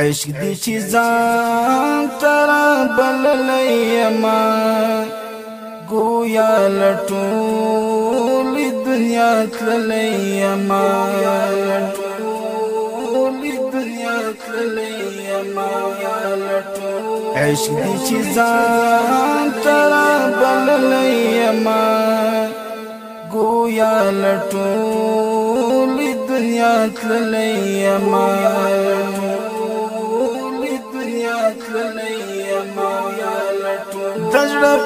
عشق دی چې ځان تر بللې ما ګویا لټول دنیا تللې ما لټول دنیا تللې ما عشق دی چې ځان تر بللې ما ګویا لټول دنیا تللې ما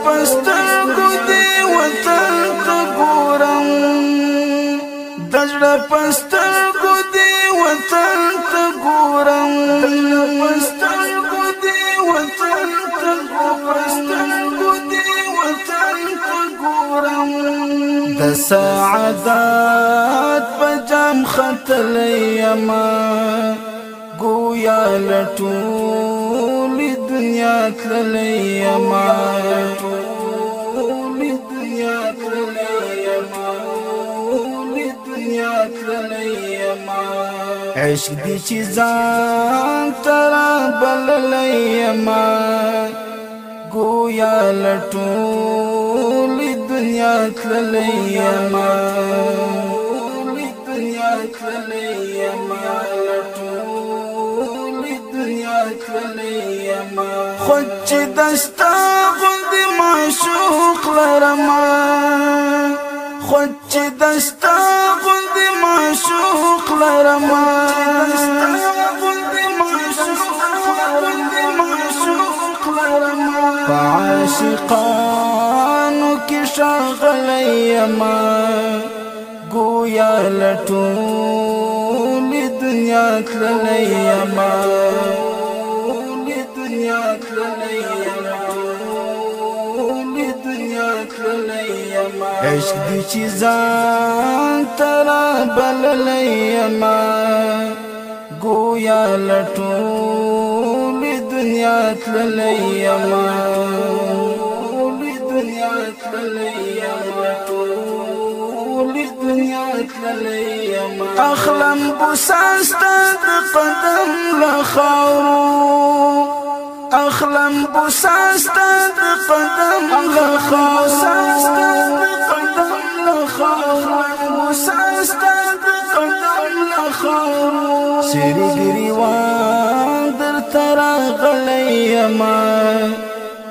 پستر کو دی وطن ته ګورم دجړه دنیا تللې ما ټول دنیا تللې ما ټول دنیا تللې ما عشق دي چې ځان تر بللې ما ګویا لټول دنیا تللې ما ټول دنیا تللې ما خود چې دستا غوند معشوق لرما خود چې دستا غوند معشوق لرما عاشقانو کې شاغلی ما ګویا لټول دنیا تللی ما عشق دی چې ځان تر بللې ما ګویا لټول دنیا تللې ما دنیا تللې ما ټول دنیا تللې ما اخلم بوساست قدم اخلم بوساست قدم لخاورو سری گریوان در ترا غلی ما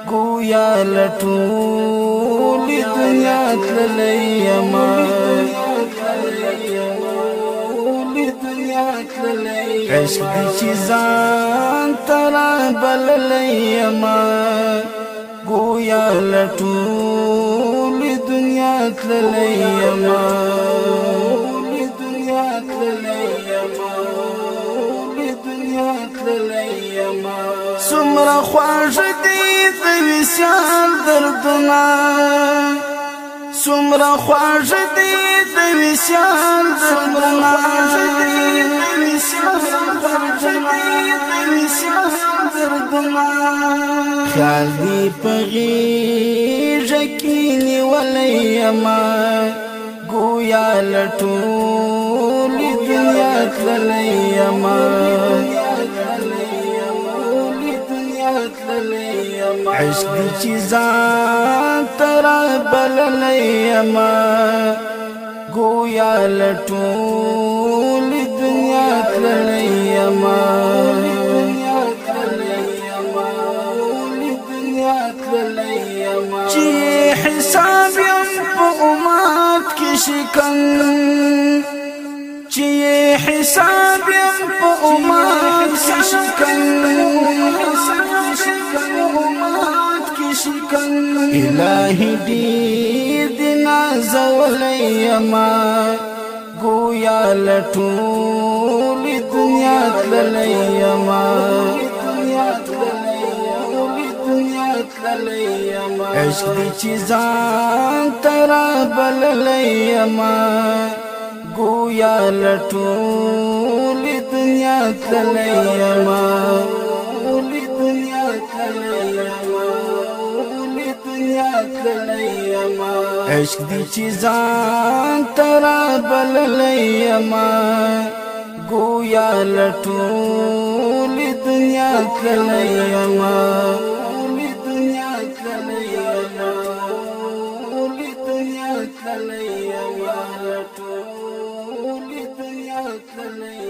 گویا لټول دنیا تللی ما عشق دی چې بللی ما گویا لټول دنیا تللی ما سمرا خواږ دي د دردنا سمرا خواږ دي د وسیال دردنا زما خیال دی پغی رکینی ولی اما گویا لٹولی دنیا تللی اما عشق چیزان ترا بللی اما گویا لٹولی دنیا تللی اما چې حساب يم په عمر شکل الهي دې دنا زوليما گویا لټول دنیا تللیما عشق دې چې ځان تر بل لیما گویا لٹول دنیا تللی ما دنیا تللی ما عشق دی چې ځان تر بللې ما ګویا لټول کلی یما the name.